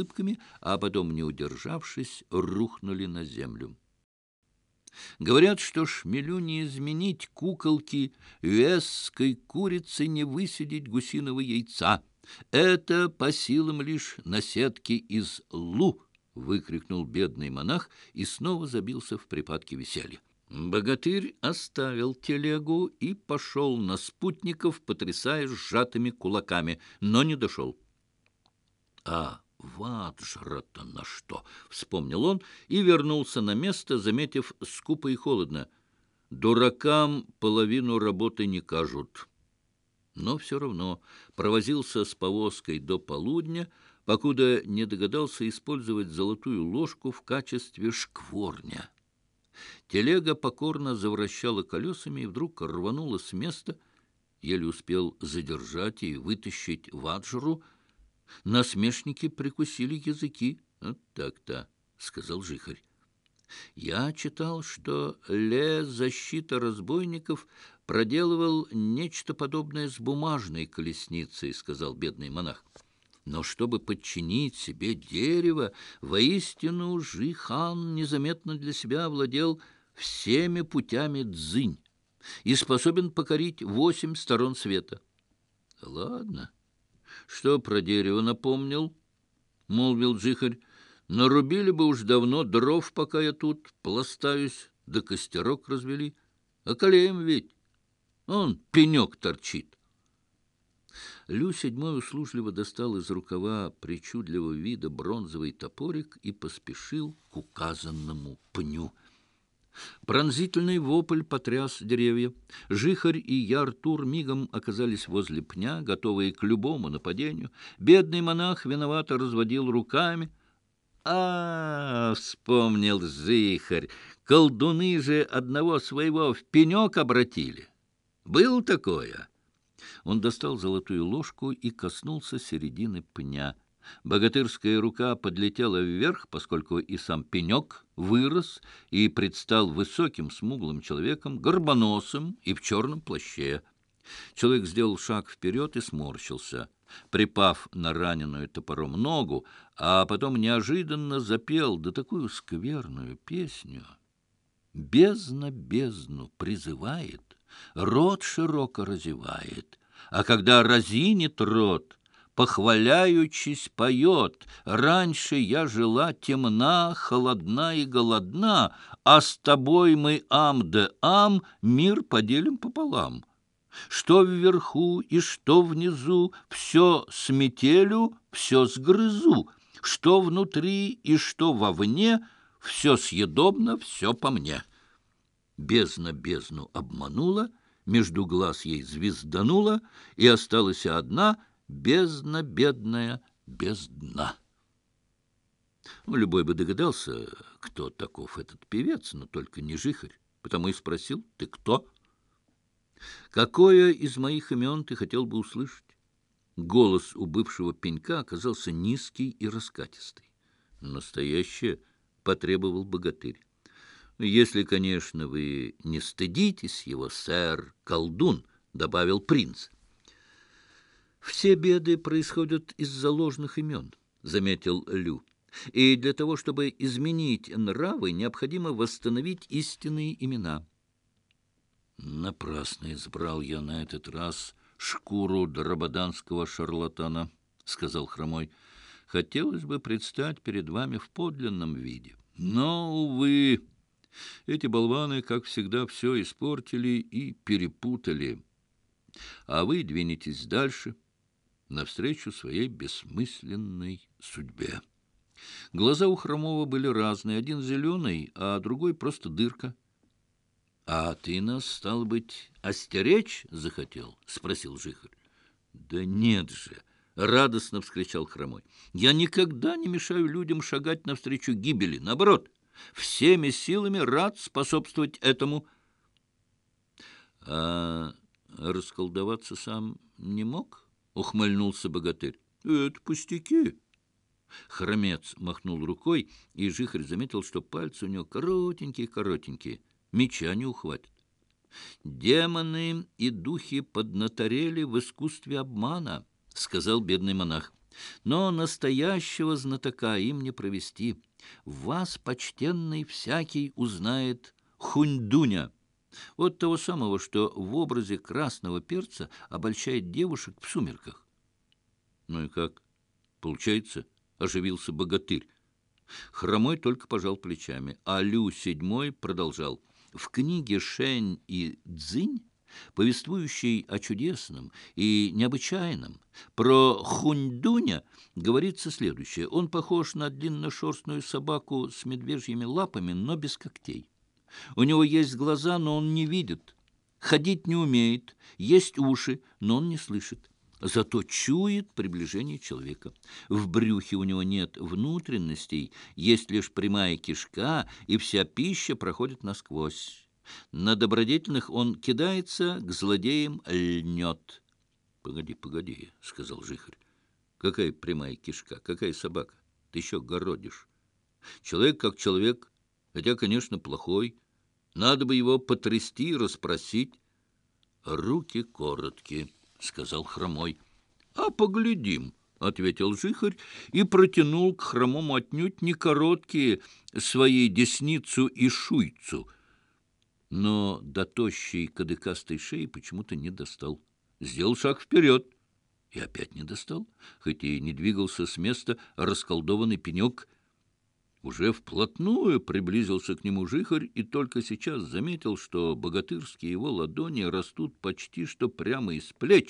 улыбками, а потом, не удержавшись, рухнули на землю. Говорят, что шмелю не изменить куколки, веской курицы не высидеть гусиного яйца. Это по силам лишь на сетке из лу, — выкрикнул бедный монах и снова забился в припадке веселья. Богатырь оставил телегу и пошел на спутников, потрясая сжатыми кулаками, но не дошел. — А, ваджра-то на что? — вспомнил он и вернулся на место, заметив скупо и холодно. Дуракам половину работы не кажут. Но все равно провозился с повозкой до полудня, покуда не догадался использовать золотую ложку в качестве шкворня. Телега покорно завращала колесами и вдруг рванула с места, еле успел задержать и вытащить ваджру — Насмешники прикусили языки. Вот так-то, — сказал Жихарь. Я читал, что Ле защита разбойников проделывал нечто подобное с бумажной колесницей, — сказал бедный монах. Но чтобы подчинить себе дерево, воистину Жихан незаметно для себя овладел всеми путями дзынь и способен покорить восемь сторон света. Ладно. что про дерево напомнил, — молвил Джихарь. Нарубили бы уж давно дров, пока я тут пластаюсь, да костерок развели. А колеем ведь. Он пенек торчит. Лю седьмой услужливо достал из рукава причудливого вида бронзовый топорик и поспешил к указанному пню. Пронзительный вопль потряс деревья. Жихарь и Яртур мигом оказались возле пня, готовые к любому нападению. Бедный монах виновато разводил руками. а, -а, -а вспомнил Жихарь, колдуны же одного своего в пенек обратили. Был такое. Он достал золотую ложку и коснулся середины пня — Богатырская рука подлетела вверх, поскольку и сам пенек вырос и предстал высоким смуглым человеком, горбоносым и в черном плаще. Человек сделал шаг вперед и сморщился, припав на раненую топором ногу, а потом неожиданно запел да такую скверную песню. «Бездна бездну призывает, рот широко разевает, а когда разинет рот — похваляючись, поет. Раньше я жила темна, холодна и голодна, а с тобой мы ам де ам мир поделим пополам. Что вверху и что внизу, все с метелю, все сгрызу. Что внутри и что вовне, все съедобно, все по мне. Бездна бездну обманула, между глаз ей звезданула, и осталась одна — бездна бедная, без дна. Ну, любой бы догадался, кто таков этот певец, но только не жихарь, потому и спросил, ты кто? Какое из моих имен ты хотел бы услышать? Голос у бывшего пенька оказался низкий и раскатистый. Настоящее потребовал богатырь. Если, конечно, вы не стыдитесь его, сэр, колдун, добавил принц. — все беды происходят из-за ложных имен, — заметил Лю. И для того, чтобы изменить нравы, необходимо восстановить истинные имена. Напрасно избрал я на этот раз шкуру драбаданского шарлатана, — сказал Хромой. Хотелось бы предстать перед вами в подлинном виде. Но, увы, эти болваны, как всегда, все испортили и перепутали. А вы двинетесь дальше — навстречу своей бессмысленной судьбе. Глаза у Хромова были разные, один зеленый, а другой просто дырка. — А ты нас, стал быть, остеречь захотел? — спросил Жихарь. — Да нет же! — радостно вскричал Хромой. — Я никогда не мешаю людям шагать навстречу гибели. Наоборот, всеми силами рад способствовать этому. — А расколдоваться сам не мог? — ухмыльнулся богатырь. — Это пустяки. Хромец махнул рукой, и Жихарь заметил, что пальцы у него коротенькие-коротенькие, меча не ухватит. «Демоны и духи поднаторели в искусстве обмана», — сказал бедный монах. Но настоящего знатока им не провести. Вас, почтенный, всякий узнает Хуньдуня. Вот того самого, что в образе красного перца обольщает девушек в сумерках. Ну и как? Получается, оживился богатырь. Хромой только пожал плечами, а Лю седьмой продолжал. В книге «Шень и Дзинь» повествующий о чудесном и необычайном. Про Хундуня говорится следующее. Он похож на длинношерстную собаку с медвежьими лапами, но без когтей. У него есть глаза, но он не видит. Ходить не умеет. Есть уши, но он не слышит. Зато чует приближение человека. В брюхе у него нет внутренностей, есть лишь прямая кишка, и вся пища проходит насквозь. На добродетельных он кидается, к злодеям льнет. — Погоди, погоди, — сказал Жихарь. — Какая прямая кишка, какая собака? Ты еще городишь. Человек как человек хотя, конечно, плохой. Надо бы его потрясти и расспросить. — Руки короткие, — сказал Хромой. — А поглядим, — ответил Жихарь и протянул к Хромому отнюдь не короткие своей десницу и шуйцу. Но до тощей кадыкастой шеи почему-то не достал. Сделал шаг вперед и опять не достал, хоть и не двигался с места расколдованный пенек — уже вплотную приблизился к нему жихарь и только сейчас заметил, что богатырские его ладони растут почти что прямо из плеч,